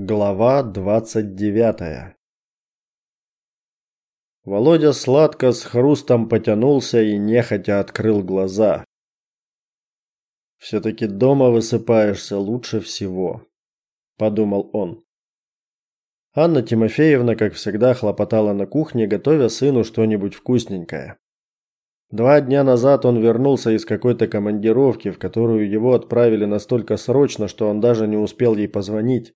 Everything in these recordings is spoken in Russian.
Глава двадцать девятая Володя сладко с хрустом потянулся и нехотя открыл глаза. «Все-таки дома высыпаешься лучше всего», – подумал он. Анна Тимофеевна, как всегда, хлопотала на кухне, готовя сыну что-нибудь вкусненькое. Два дня назад он вернулся из какой-то командировки, в которую его отправили настолько срочно, что он даже не успел ей позвонить.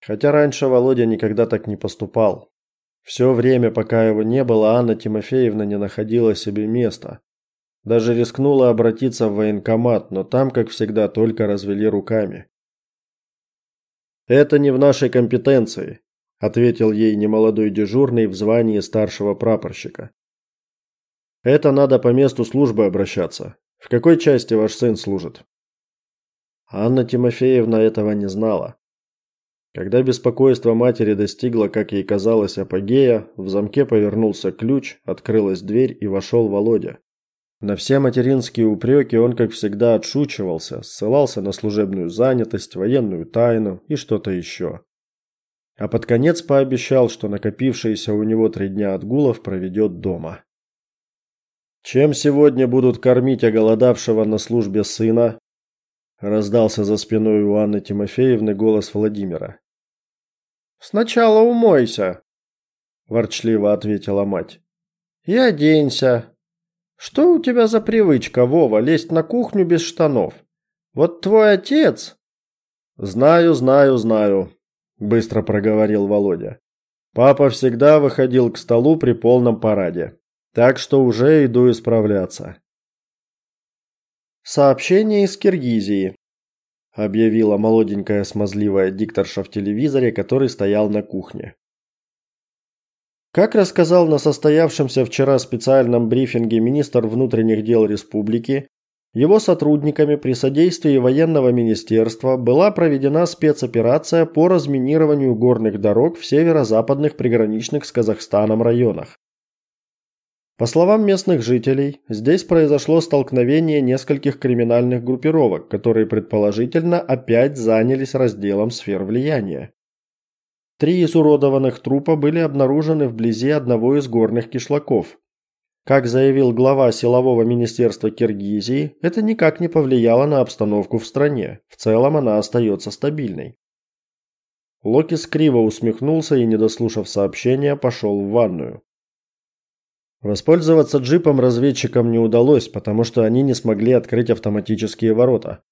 Хотя раньше Володя никогда так не поступал. Все время, пока его не было, Анна Тимофеевна не находила себе места. Даже рискнула обратиться в военкомат, но там, как всегда, только развели руками. Это не в нашей компетенции, ответил ей немолодой дежурный в звании старшего прапорщика. Это надо по месту службы обращаться. В какой части ваш сын служит? Анна Тимофеевна этого не знала. Когда беспокойство матери достигло, как ей казалось, апогея, в замке повернулся ключ, открылась дверь и вошел Володя. На все материнские упреки он, как всегда, отшучивался, ссылался на служебную занятость, военную тайну и что-то еще. А под конец пообещал, что накопившиеся у него три дня отгулов проведет дома. Чем сегодня будут кормить оголодавшего на службе сына? Раздался за спиной у Анны Тимофеевны голос Владимира. Сначала умойся, ворчливо ответила мать. И оденься. Что у тебя за привычка, Вова, лезть на кухню без штанов? Вот твой отец. Знаю, знаю, знаю, быстро проговорил Володя. Папа всегда выходил к столу при полном параде. Так что уже иду исправляться. Сообщение из Киргизии, объявила молоденькая смазливая дикторша в телевизоре, который стоял на кухне. Как рассказал на состоявшемся вчера специальном брифинге министр внутренних дел республики, его сотрудниками при содействии военного министерства была проведена спецоперация по разминированию горных дорог в северо-западных приграничных с Казахстаном районах. По словам местных жителей, здесь произошло столкновение нескольких криминальных группировок, которые предположительно опять занялись разделом сфер влияния. Три изуродованных трупа были обнаружены вблизи одного из горных кишлаков. Как заявил глава силового министерства Киргизии, это никак не повлияло на обстановку в стране. В целом она остается стабильной. Локис криво усмехнулся и, не дослушав сообщения, пошел в ванную. Воспользоваться джипом разведчикам не удалось, потому что они не смогли открыть автоматические ворота.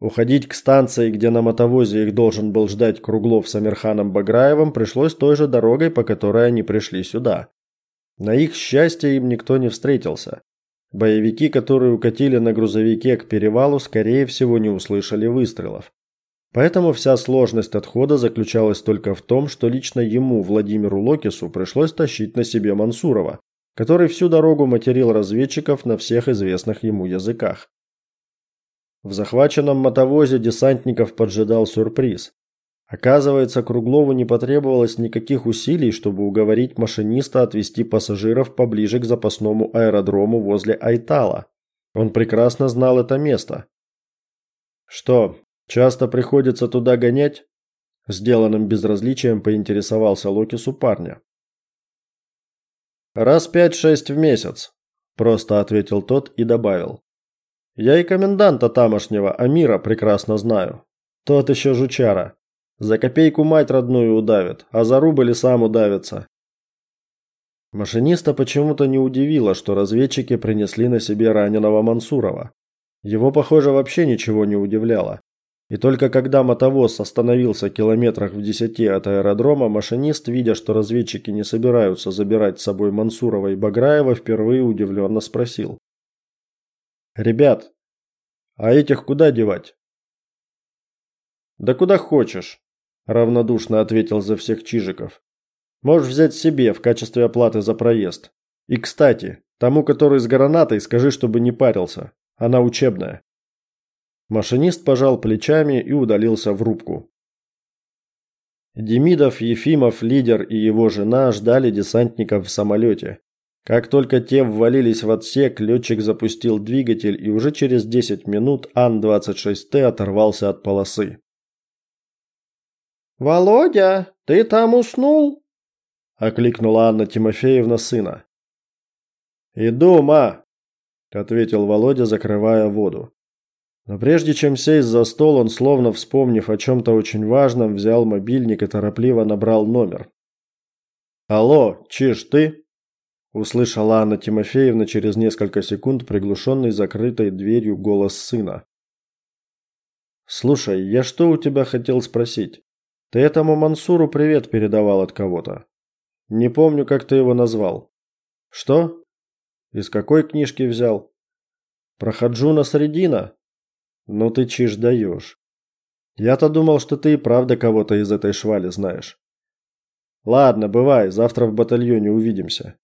Уходить к станции, где на мотовозе их должен был ждать Круглов с Амирханом Баграевым, пришлось той же дорогой, по которой они пришли сюда. На их счастье им никто не встретился. Боевики, которые укатили на грузовике к перевалу, скорее всего, не услышали выстрелов. Поэтому вся сложность отхода заключалась только в том, что лично ему, Владимиру Локису, пришлось тащить на себе Мансурова, который всю дорогу материл разведчиков на всех известных ему языках. В захваченном мотовозе десантников поджидал сюрприз. Оказывается, Круглову не потребовалось никаких усилий, чтобы уговорить машиниста отвезти пассажиров поближе к запасному аэродрому возле Айтала. Он прекрасно знал это место. Что, часто приходится туда гонять? Сделанным безразличием поинтересовался Локис у парня. Раз пять-шесть в месяц, просто ответил тот и добавил: Я и коменданта тамошнего Амира прекрасно знаю. Тот еще жучара. За копейку мать родную удавит, а за рубль и сам удавится. Машиниста почему-то не удивило, что разведчики принесли на себе раненого Мансурова. Его, похоже, вообще ничего не удивляло. И только когда мотовоз остановился километрах в десяти от аэродрома, машинист, видя, что разведчики не собираются забирать с собой Мансурова и Баграева, впервые удивленно спросил: "Ребят, а этих куда девать?" "Да куда хочешь", равнодушно ответил за всех Чижиков. "Можешь взять себе в качестве оплаты за проезд. И, кстати, тому, который с гранатой, скажи, чтобы не парился. Она учебная". Машинист пожал плечами и удалился в рубку. Демидов, Ефимов, лидер и его жена ждали десантников в самолете. Как только те ввалились в отсек, летчик запустил двигатель, и уже через 10 минут Ан-26Т оторвался от полосы. Володя, ты там уснул? окликнула Анна Тимофеевна сына. Иду, ма, ответил Володя, закрывая воду. Но прежде чем сесть за стол, он, словно вспомнив о чем то очень важном, взял мобильник и торопливо набрал номер. Алло, Чиж, ты? услышала Анна Тимофеевна через несколько секунд приглушенный закрытой дверью голос сына. Слушай, я что у тебя хотел спросить? Ты этому Мансуру привет передавал от кого-то. Не помню, как ты его назвал. Что? Из какой книжки взял? Про Хаджуна Средина? Ну ты чиж даешь. Я-то думал, что ты и правда кого-то из этой швали знаешь. Ладно, бывай, завтра в батальоне увидимся.